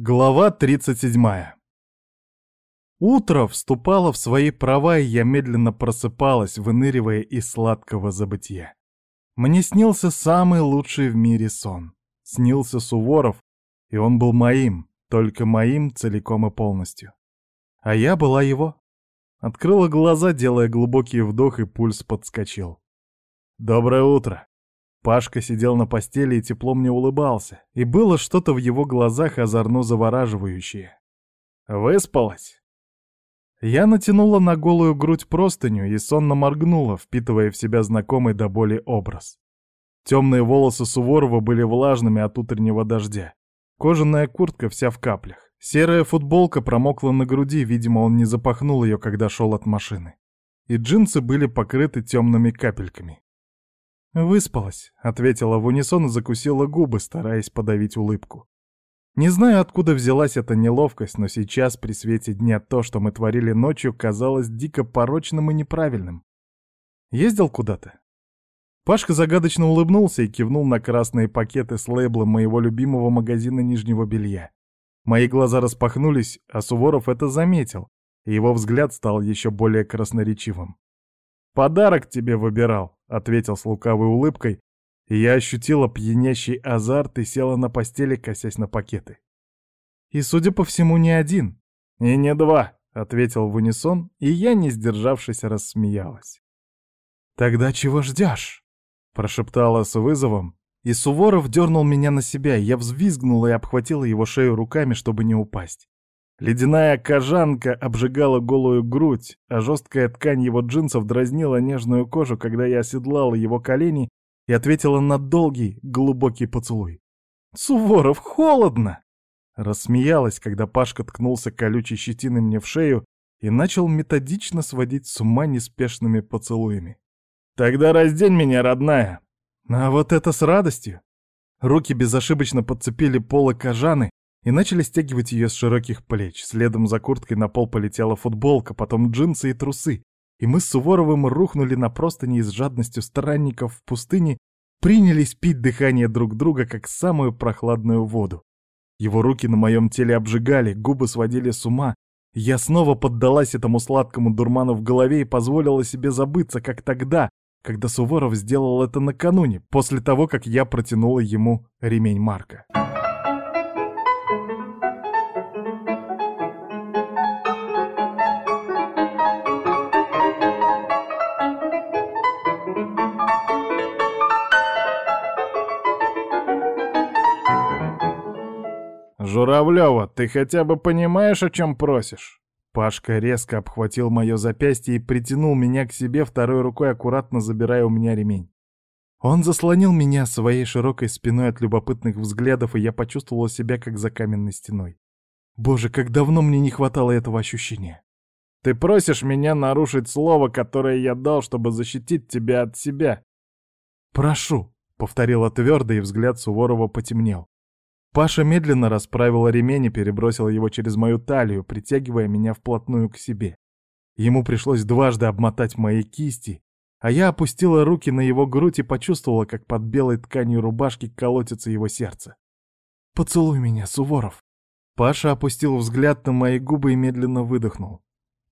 Глава 37. Утро вступало в свои права, и я медленно просыпалась, выныривая из сладкого забытья. Мне снился самый лучший в мире сон. Снился Суворов, и он был моим, только моим целиком и полностью. А я была его. Открыла глаза, делая глубокий вдох, и пульс подскочил. «Доброе утро!» Пашка сидел на постели и тепло мне улыбался, и было что-то в его глазах озорно завораживающее. «Выспалась?» Я натянула на голую грудь простыню и сонно моргнула, впитывая в себя знакомый до боли образ. Темные волосы Суворова были влажными от утреннего дождя. Кожаная куртка вся в каплях. Серая футболка промокла на груди, видимо, он не запахнул ее, когда шел от машины. И джинсы были покрыты темными капельками. «Выспалась», — ответила в унисон и закусила губы, стараясь подавить улыбку. Не знаю, откуда взялась эта неловкость, но сейчас, при свете дня, то, что мы творили ночью, казалось дико порочным и неправильным. Ездил куда-то? Пашка загадочно улыбнулся и кивнул на красные пакеты с лейблом моего любимого магазина нижнего белья. Мои глаза распахнулись, а Суворов это заметил, и его взгляд стал еще более красноречивым. «Подарок тебе выбирал», — ответил с лукавой улыбкой, и я ощутила пьянящий азарт и села на постели, косясь на пакеты. «И, судя по всему, не один». «И не два», — ответил в унисон, и я, не сдержавшись, рассмеялась. «Тогда чего ждешь?» — прошептала с вызовом, и Суворов дернул меня на себя, я взвизгнула и обхватила его шею руками, чтобы не упасть. Ледяная кожанка обжигала голую грудь, а жесткая ткань его джинсов дразнила нежную кожу, когда я оседлала его колени и ответила на долгий, глубокий поцелуй. «Суворов, холодно!» Рассмеялась, когда Пашка ткнулся колючей щетиной мне в шею и начал методично сводить с ума неспешными поцелуями. «Тогда раздень меня, родная!» А вот это с радостью! Руки безошибочно подцепили полы кожаны, и начали стягивать ее с широких плеч. Следом за курткой на пол полетела футболка, потом джинсы и трусы. И мы с Суворовым рухнули на простыни и с жадностью странников в пустыне принялись пить дыхание друг друга, как самую прохладную воду. Его руки на моем теле обжигали, губы сводили с ума. Я снова поддалась этому сладкому дурману в голове и позволила себе забыться, как тогда, когда Суворов сделал это накануне, после того, как я протянула ему ремень Марка. «Журавлева, ты хотя бы понимаешь, о чем просишь?» Пашка резко обхватил мое запястье и притянул меня к себе, второй рукой аккуратно забирая у меня ремень. Он заслонил меня своей широкой спиной от любопытных взглядов, и я почувствовала себя как за каменной стеной. Боже, как давно мне не хватало этого ощущения. «Ты просишь меня нарушить слово, которое я дал, чтобы защитить тебя от себя?» «Прошу», — повторила твердо, и взгляд Суворова потемнел. Паша медленно расправил ремень и перебросил его через мою талию, притягивая меня вплотную к себе. Ему пришлось дважды обмотать мои кисти, а я опустила руки на его грудь и почувствовала, как под белой тканью рубашки колотится его сердце. «Поцелуй меня, Суворов!» Паша опустил взгляд на мои губы и медленно выдохнул.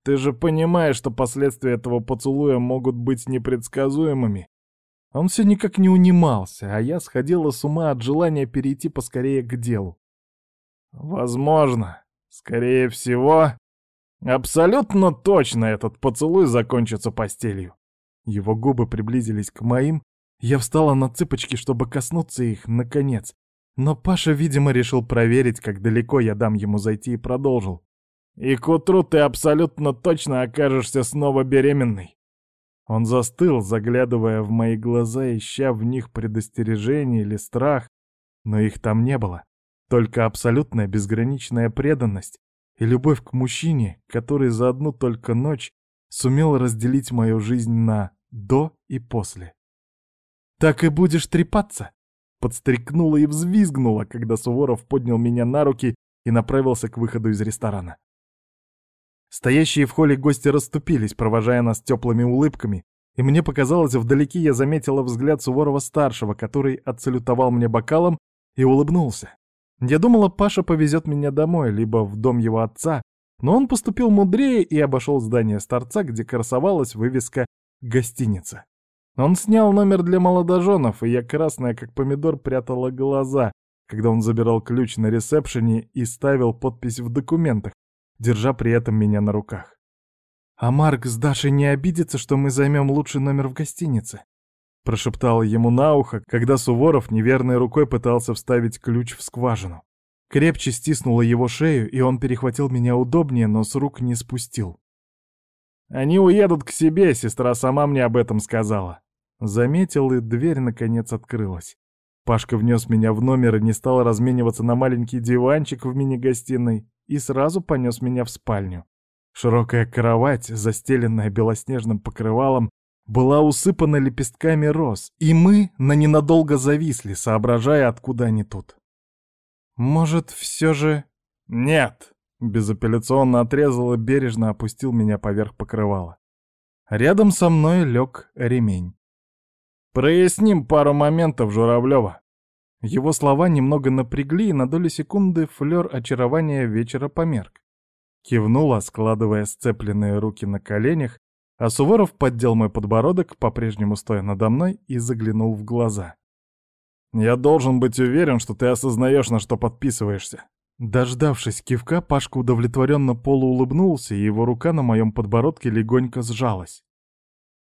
«Ты же понимаешь, что последствия этого поцелуя могут быть непредсказуемыми. Он все никак не унимался, а я сходила с ума от желания перейти поскорее к делу. Возможно, скорее всего, абсолютно точно этот поцелуй закончится постелью. Его губы приблизились к моим, я встала на цыпочки, чтобы коснуться их, наконец. Но Паша, видимо, решил проверить, как далеко я дам ему зайти, и продолжил. «И к утру ты абсолютно точно окажешься снова беременной. Он застыл, заглядывая в мои глаза, ища в них предостережение или страх, но их там не было. Только абсолютная безграничная преданность и любовь к мужчине, который за одну только ночь сумел разделить мою жизнь на «до» и «после». «Так и будешь трепаться?» Подстрекнула и взвизгнула, когда Суворов поднял меня на руки и направился к выходу из ресторана. Стоящие в холле гости расступились, провожая нас теплыми улыбками, и мне показалось, вдалеке я заметила взгляд Суворова-старшего, который отсалютовал мне бокалом и улыбнулся. Я думала, Паша повезет меня домой, либо в дом его отца, но он поступил мудрее и обошел здание с торца, где красовалась вывеска «Гостиница». Он снял номер для молодоженов, и я, красная как помидор, прятала глаза, когда он забирал ключ на ресепшене и ставил подпись в документах, держа при этом меня на руках. «А Марк с Дашей не обидится, что мы займем лучший номер в гостинице?» Прошептала ему на ухо, когда Суворов неверной рукой пытался вставить ключ в скважину. Крепче стиснула его шею, и он перехватил меня удобнее, но с рук не спустил. «Они уедут к себе, сестра сама мне об этом сказала». Заметил, и дверь наконец открылась. Пашка внес меня в номер и не стал размениваться на маленький диванчик в мини-гостиной и сразу понес меня в спальню. Широкая кровать, застеленная белоснежным покрывалом, была усыпана лепестками роз, и мы на ненадолго зависли, соображая, откуда они тут. «Может, все же...» «Нет!» — безапелляционно отрезал и бережно опустил меня поверх покрывала. Рядом со мной лег ремень. «Проясним пару моментов, Журавлева!» Его слова немного напрягли, и на долю секунды флёр очарования вечера померк. Кивнула, складывая сцепленные руки на коленях, а Суворов поддел мой подбородок, по-прежнему стоя надо мной, и заглянул в глаза. «Я должен быть уверен, что ты осознаешь, на что подписываешься». Дождавшись кивка, Пашка удовлетворенно полуулыбнулся, и его рука на моем подбородке легонько сжалась.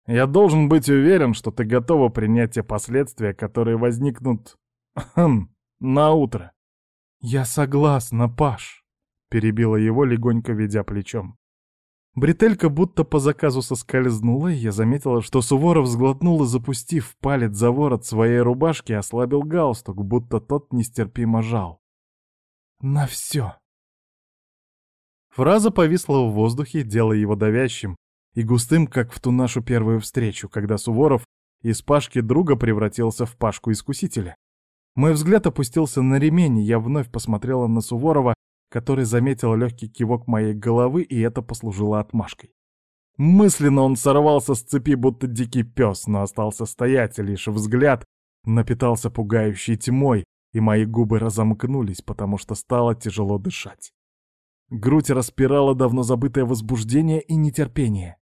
«Я должен быть уверен, что ты готова принять те последствия, которые возникнут... Хм, на утро». «Я согласна, Паш», перебила его, легонько ведя плечом. Бретелька будто по заказу соскользнула, и я заметила, что Суворов сглотнул и, запустив палец за ворот своей рубашки, ослабил галстук, будто тот нестерпимо жал. «На все!» Фраза повисла в воздухе, делая его давящим и густым, как в ту нашу первую встречу, когда Суворов из Пашки друга превратился в Пашку-искусителя. Мой взгляд опустился на ремень, и я вновь посмотрела на Суворова, который заметил легкий кивок моей головы, и это послужило отмашкой. Мысленно он сорвался с цепи, будто дикий пес, но остался стоять, лишь взгляд напитался пугающей тьмой, и мои губы разомкнулись, потому что стало тяжело дышать. Грудь распирала давно забытое возбуждение и нетерпение.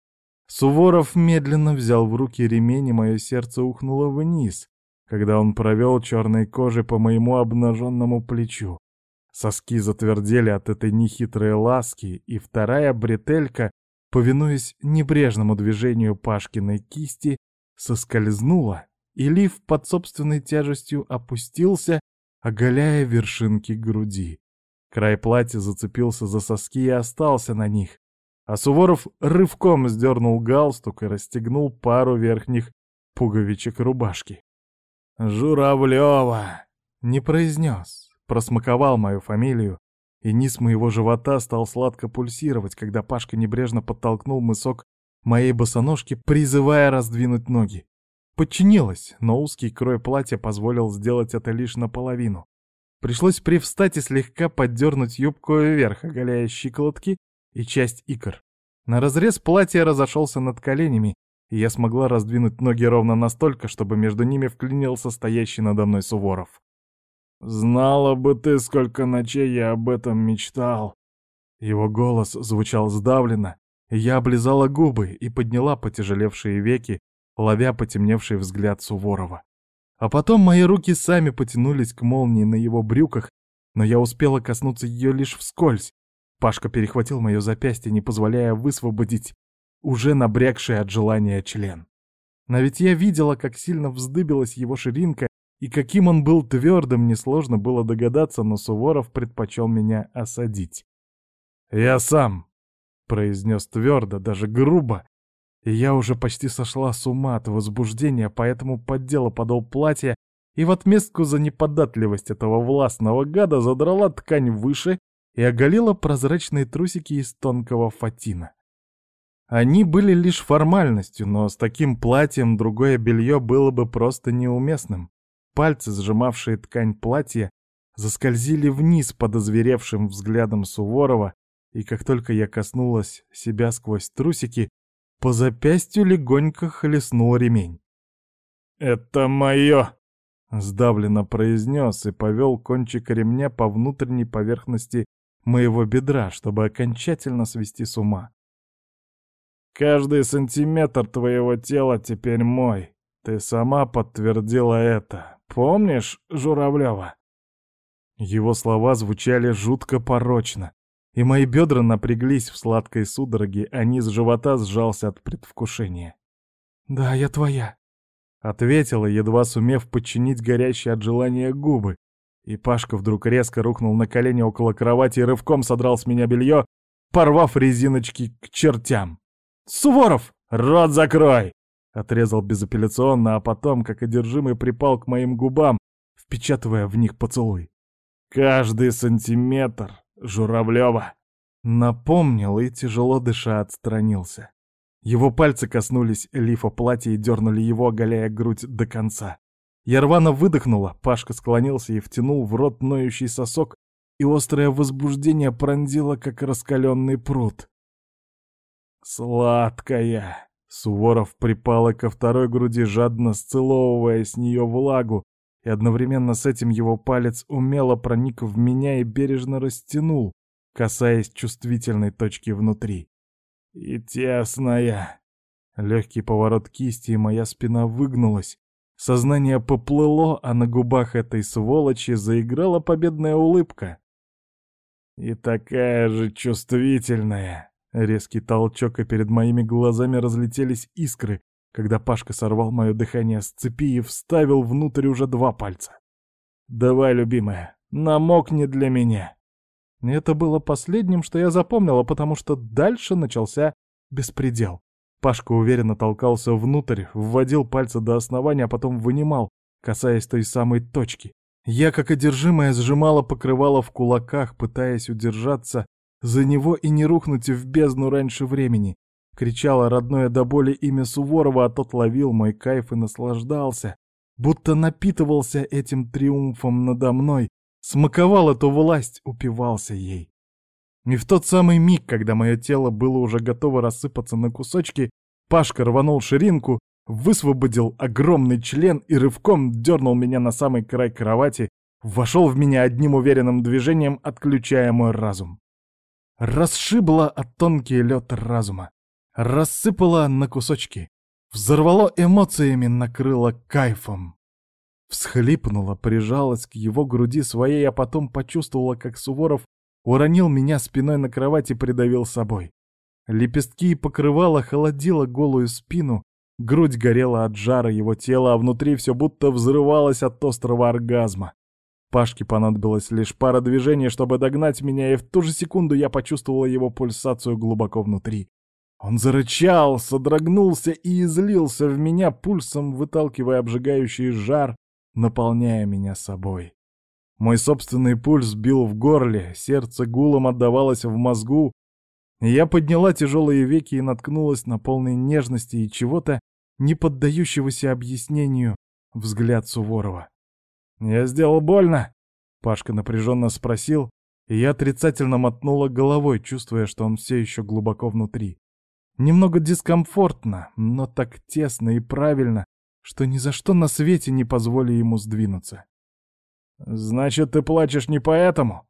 Суворов медленно взял в руки ремень, и мое сердце ухнуло вниз, когда он провел черной кожей по моему обнаженному плечу. Соски затвердели от этой нехитрой ласки, и вторая бретелька, повинуясь небрежному движению Пашкиной кисти, соскользнула, и лиф под собственной тяжестью опустился, оголяя вершинки груди. Край платья зацепился за соски и остался на них, а Суворов рывком сдернул галстук и расстегнул пару верхних пуговичек рубашки. «Журавлева!» — не произнес, просмаковал мою фамилию, и низ моего живота стал сладко пульсировать, когда Пашка небрежно подтолкнул мысок моей босоножки, призывая раздвинуть ноги. Подчинилась, но узкий крой платья позволил сделать это лишь наполовину. Пришлось привстать и слегка поддернуть юбку вверх, оголяя щиколотки и часть икр. На разрез платья разошелся над коленями, и я смогла раздвинуть ноги ровно настолько, чтобы между ними вклинился стоящий надо мной Суворов. «Знала бы ты, сколько ночей я об этом мечтал!» Его голос звучал сдавленно, я облизала губы и подняла потяжелевшие веки, ловя потемневший взгляд Суворова. А потом мои руки сами потянулись к молнии на его брюках, но я успела коснуться ее лишь вскользь. Пашка перехватил мое запястье, не позволяя высвободить уже набрякший от желания член. Но ведь я видела, как сильно вздыбилась его ширинка, и каким он был твердым, несложно было догадаться, но Суворов предпочел меня осадить. «Я сам», — произнес твердо, даже грубо, и я уже почти сошла с ума от возбуждения, поэтому поддела подол платья и в отместку за неподатливость этого властного гада задрала ткань выше и оголила прозрачные трусики из тонкого фатина. Они были лишь формальностью, но с таким платьем другое белье было бы просто неуместным. Пальцы, сжимавшие ткань платья, заскользили вниз под озверевшим взглядом Суворова, и как только я коснулась себя сквозь трусики, по запястью легонько хлестнул ремень. «Это мое!» Сдавленно произнес и повел кончик ремня по внутренней поверхности моего бедра, чтобы окончательно свести с ума. «Каждый сантиметр твоего тела теперь мой. Ты сама подтвердила это. Помнишь Журавлева?» Его слова звучали жутко порочно, и мои бедра напряглись в сладкой судороге, а низ живота сжался от предвкушения. «Да, я твоя», — ответила, едва сумев подчинить горящие от желания губы. И Пашка вдруг резко рухнул на колени около кровати и рывком содрал с меня белье, порвав резиночки к чертям. «Суворов! Рот закрой!» — отрезал безапелляционно, а потом, как одержимый, припал к моим губам, впечатывая в них поцелуй. «Каждый сантиметр, Журавлева!» Напомнил и, тяжело дыша, отстранился. Его пальцы коснулись лифа платья и дернули его, оголяя грудь до конца. Я рвано выдохнула, Пашка склонился и втянул в рот ноющий сосок, и острое возбуждение пронзило, как раскаленный пруд. «Сладкая!» Суворов припал ко второй груди, жадно сцеловывая с нее влагу, и одновременно с этим его палец умело проник в меня и бережно растянул, касаясь чувствительной точки внутри. И тесная. Легкий поворот кисти, и моя спина выгнулась. Сознание поплыло, а на губах этой сволочи заиграла победная улыбка. И такая же чувствительная. Резкий толчок, и перед моими глазами разлетелись искры, когда Пашка сорвал мое дыхание с цепи и вставил внутрь уже два пальца. «Давай, любимая, намокни для меня!» Это было последним, что я запомнила, потому что дальше начался беспредел. Пашка уверенно толкался внутрь, вводил пальцы до основания, а потом вынимал, касаясь той самой точки. Я, как одержимая, сжимала покрывало в кулаках, пытаясь удержаться за него и не рухнуть в бездну раньше времени. Кричала родное до боли имя Суворова, а тот ловил мой кайф и наслаждался, будто напитывался этим триумфом надо мной, смаковал эту власть, упивался ей. И в тот самый миг, когда мое тело было уже готово рассыпаться на кусочки, Пашка рванул ширинку, высвободил огромный член и рывком дернул меня на самый край кровати, вошел в меня одним уверенным движением, отключая мой разум. Расшибло от тонкий лед разума, рассыпало на кусочки, взорвало эмоциями, накрыло кайфом. Всхлипнула, прижалась к его груди своей, а потом почувствовала, как Суворов уронил меня спиной на кровать и придавил собой. Лепестки и покрывало холодило голую спину, грудь горела от жара его тела, а внутри все будто взрывалось от острого оргазма. Пашке понадобилось лишь пара движений, чтобы догнать меня, и в ту же секунду я почувствовала его пульсацию глубоко внутри. Он зарычал, содрогнулся и излился в меня пульсом, выталкивая обжигающий жар, наполняя меня собой. Мой собственный пульс бил в горле, сердце гулом отдавалось в мозгу, я подняла тяжелые веки и наткнулась на полной нежности и чего-то, не поддающегося объяснению, взгляд Суворова. «Я сделал больно?» — Пашка напряженно спросил, и я отрицательно мотнула головой, чувствуя, что он все еще глубоко внутри. Немного дискомфортно, но так тесно и правильно, что ни за что на свете не позволю ему сдвинуться. «Значит, ты плачешь не поэтому?»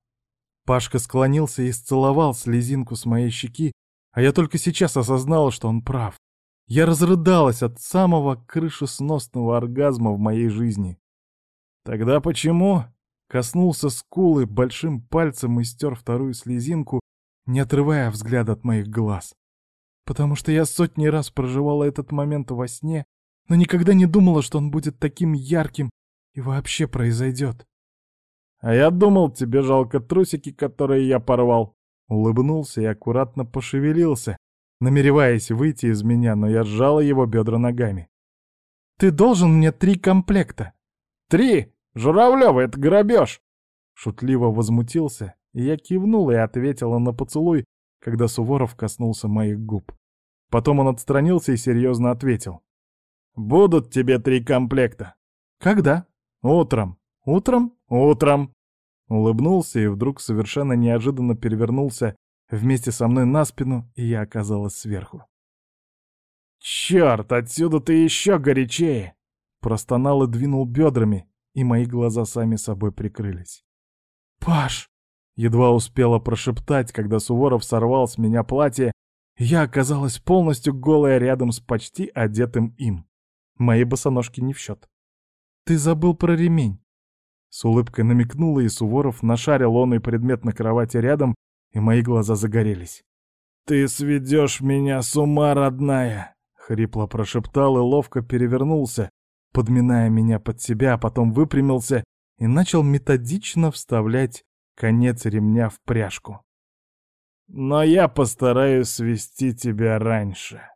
Пашка склонился и сцеловал слезинку с моей щеки, а я только сейчас осознала, что он прав. Я разрыдалась от самого крышесносного оргазма в моей жизни. «Тогда почему?» Коснулся скулы большим пальцем и стер вторую слезинку, не отрывая взгляд от моих глаз. Потому что я сотни раз проживала этот момент во сне но никогда не думала, что он будет таким ярким и вообще произойдет. А я думал, тебе жалко трусики, которые я порвал. Улыбнулся и аккуратно пошевелился, намереваясь выйти из меня, но я сжала его бедра ногами. Ты должен мне три комплекта. Три? Журавлёва, это грабеж! Шутливо возмутился, и я кивнула и ответила на поцелуй, когда Суворов коснулся моих губ. Потом он отстранился и серьезно ответил. Будут тебе три комплекта. Когда? Утром. Утром? Утром. Улыбнулся и вдруг совершенно неожиданно перевернулся вместе со мной на спину, и я оказалась сверху. «Черт, отсюда ты еще горячее!» Простонал и двинул бедрами, и мои глаза сами собой прикрылись. «Паш!» — едва успела прошептать, когда Суворов сорвал с меня платье, я оказалась полностью голая рядом с почти одетым им. Мои босоножки не в счет. «Ты забыл про ремень!» С улыбкой намекнула, и Суворов нашарил он и предмет на кровати рядом, и мои глаза загорелись. «Ты сведешь меня с ума, родная!» — хрипло прошептал и ловко перевернулся, подминая меня под себя, а потом выпрямился и начал методично вставлять конец ремня в пряжку. «Но я постараюсь свести тебя раньше».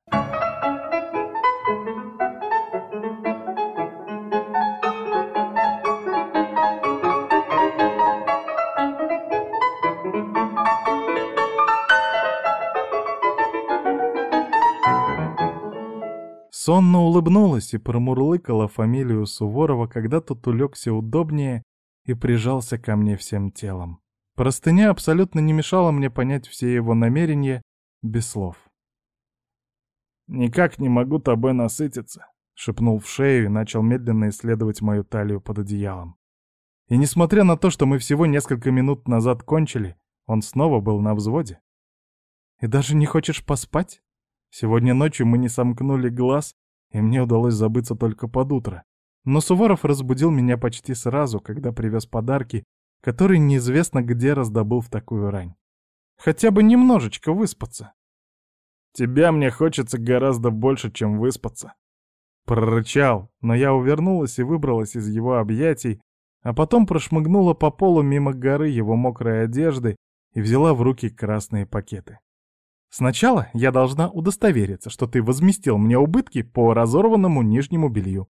Сонно улыбнулась и промурлыкала фамилию Суворова, когда тот улегся удобнее и прижался ко мне всем телом. Простыня абсолютно не мешала мне понять все его намерения без слов. «Никак не могу тобой насытиться», — шепнул в шею и начал медленно исследовать мою талию под одеялом. И несмотря на то, что мы всего несколько минут назад кончили, он снова был на взводе. «И даже не хочешь поспать?» Сегодня ночью мы не сомкнули глаз, и мне удалось забыться только под утро. Но Суворов разбудил меня почти сразу, когда привез подарки, которые неизвестно где раздобыл в такую рань. Хотя бы немножечко выспаться. Тебя мне хочется гораздо больше, чем выспаться. Прорычал, но я увернулась и выбралась из его объятий, а потом прошмыгнула по полу мимо горы его мокрой одежды и взяла в руки красные пакеты. Сначала я должна удостовериться, что ты возместил мне убытки по разорванному нижнему белью.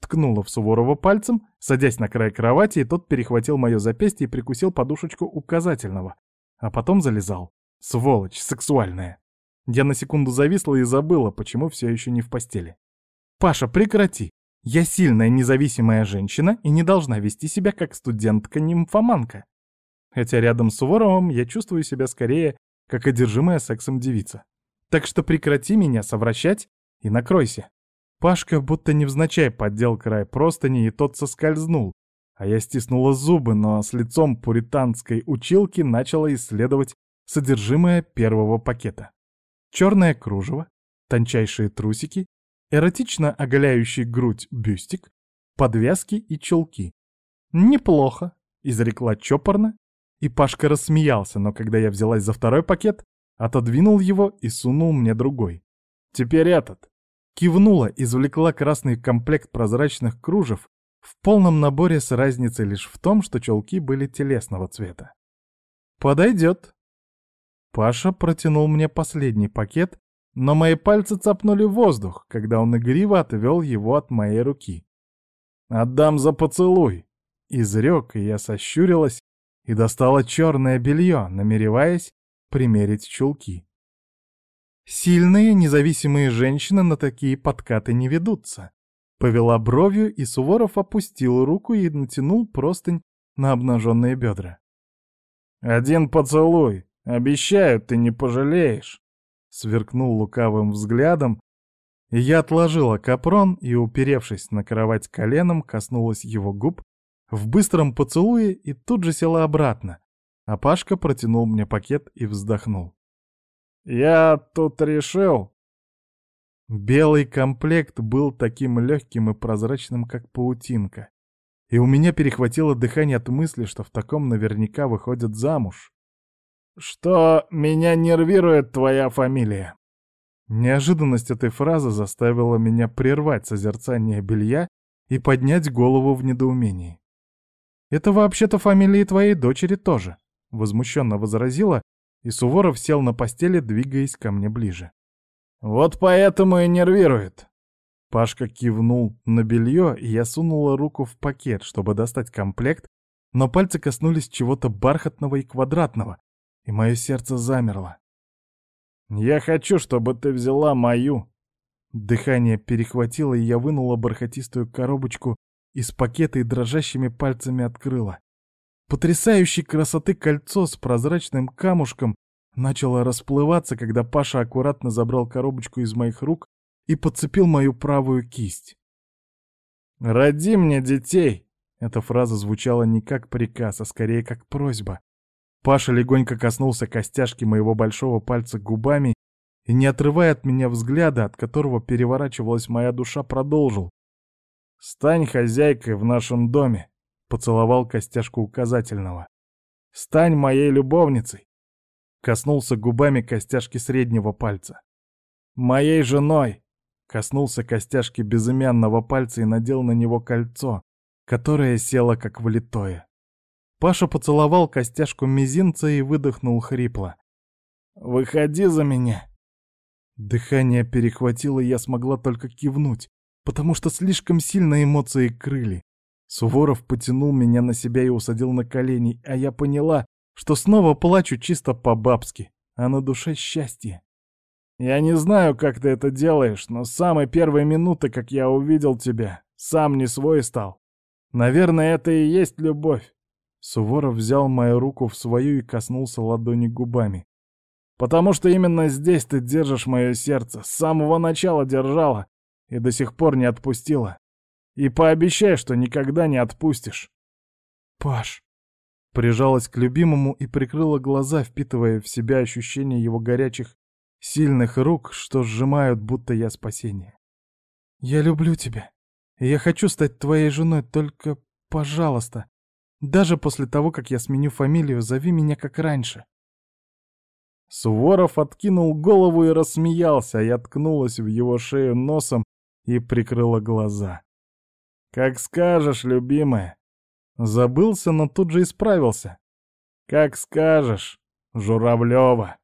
Ткнула в Суворова пальцем, садясь на край кровати, и тот перехватил мое запястье и прикусил подушечку указательного. А потом залезал. Сволочь сексуальная. Я на секунду зависла и забыла, почему все еще не в постели. «Паша, прекрати! Я сильная независимая женщина и не должна вести себя как студентка-нимфоманка. Хотя рядом с Суворовым я чувствую себя скорее как одержимая сексом девица. Так что прекрати меня совращать и накройся. Пашка будто невзначай поддел край простыни, и тот соскользнул, а я стиснула зубы, но с лицом пуританской училки начала исследовать содержимое первого пакета. Черное кружево, тончайшие трусики, эротично оголяющий грудь бюстик, подвязки и чулки. «Неплохо», — изрекла чопорно и Пашка рассмеялся, но когда я взялась за второй пакет, отодвинул его и сунул мне другой. Теперь этот. Кивнула, извлекла красный комплект прозрачных кружев в полном наборе с разницей лишь в том, что челки были телесного цвета. «Подойдет». Паша протянул мне последний пакет, но мои пальцы цапнули воздух, когда он игриво отвел его от моей руки. «Отдам за поцелуй!» — изрек, и я сощурилась, и достала черное белье, намереваясь примерить чулки. Сильные, независимые женщины на такие подкаты не ведутся. Повела бровью, и Суворов опустил руку и натянул простынь на обнаженные бедра. «Один поцелуй! Обещаю, ты не пожалеешь!» Сверкнул лукавым взглядом, и я отложила капрон и, уперевшись на кровать коленом, коснулась его губ, в быстром поцелуе и тут же села обратно, а Пашка протянул мне пакет и вздохнул. «Я тут решил...» Белый комплект был таким легким и прозрачным, как паутинка, и у меня перехватило дыхание от мысли, что в таком наверняка выходят замуж. «Что меня нервирует твоя фамилия?» Неожиданность этой фразы заставила меня прервать созерцание белья и поднять голову в недоумении. «Это вообще-то фамилия твоей дочери тоже», — возмущенно возразила, и Суворов сел на постели, двигаясь ко мне ближе. «Вот поэтому и нервирует». Пашка кивнул на белье, и я сунула руку в пакет, чтобы достать комплект, но пальцы коснулись чего-то бархатного и квадратного, и мое сердце замерло. «Я хочу, чтобы ты взяла мою». Дыхание перехватило, и я вынула бархатистую коробочку из пакета и дрожащими пальцами открыла. Потрясающей красоты кольцо с прозрачным камушком начало расплываться, когда Паша аккуратно забрал коробочку из моих рук и подцепил мою правую кисть. «Роди мне детей, Эта фраза звучала не как приказ, а скорее как просьба. Паша легонько коснулся костяшки моего большого пальца губами и, не отрывая от меня взгляда, от которого переворачивалась моя душа, продолжил. «Стань хозяйкой в нашем доме», — поцеловал костяшку указательного. «Стань моей любовницей», — коснулся губами костяшки среднего пальца. «Моей женой», — коснулся костяшки безымянного пальца и надел на него кольцо, которое село как влитое. Паша поцеловал костяшку мизинца и выдохнул хрипло. «Выходи за меня!» Дыхание перехватило, и я смогла только кивнуть, потому что слишком сильно эмоции крыли. Суворов потянул меня на себя и усадил на колени, а я поняла, что снова плачу чисто по-бабски, а на душе счастье. Я не знаю, как ты это делаешь, но с самой первой минуты, как я увидел тебя, сам не свой стал. Наверное, это и есть любовь. Суворов взял мою руку в свою и коснулся ладони губами. Потому что именно здесь ты держишь мое сердце, с самого начала держала и до сих пор не отпустила. И пообещай, что никогда не отпустишь. Паш. Прижалась к любимому и прикрыла глаза, впитывая в себя ощущение его горячих, сильных рук, что сжимают, будто я спасение. Я люблю тебя. И я хочу стать твоей женой, только, пожалуйста, даже после того, как я сменю фамилию, зови меня как раньше. Суворов откинул голову и рассмеялся, а я ткнулась в его шею носом и прикрыла глаза. «Как скажешь, любимая!» Забылся, но тут же исправился. «Как скажешь, Журавлева!»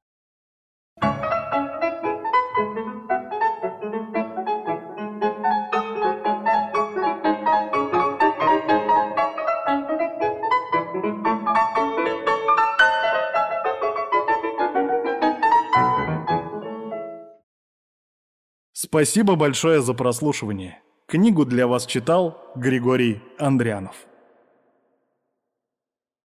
Спасибо большое за прослушивание. Книгу для вас читал Григорий Андрянов.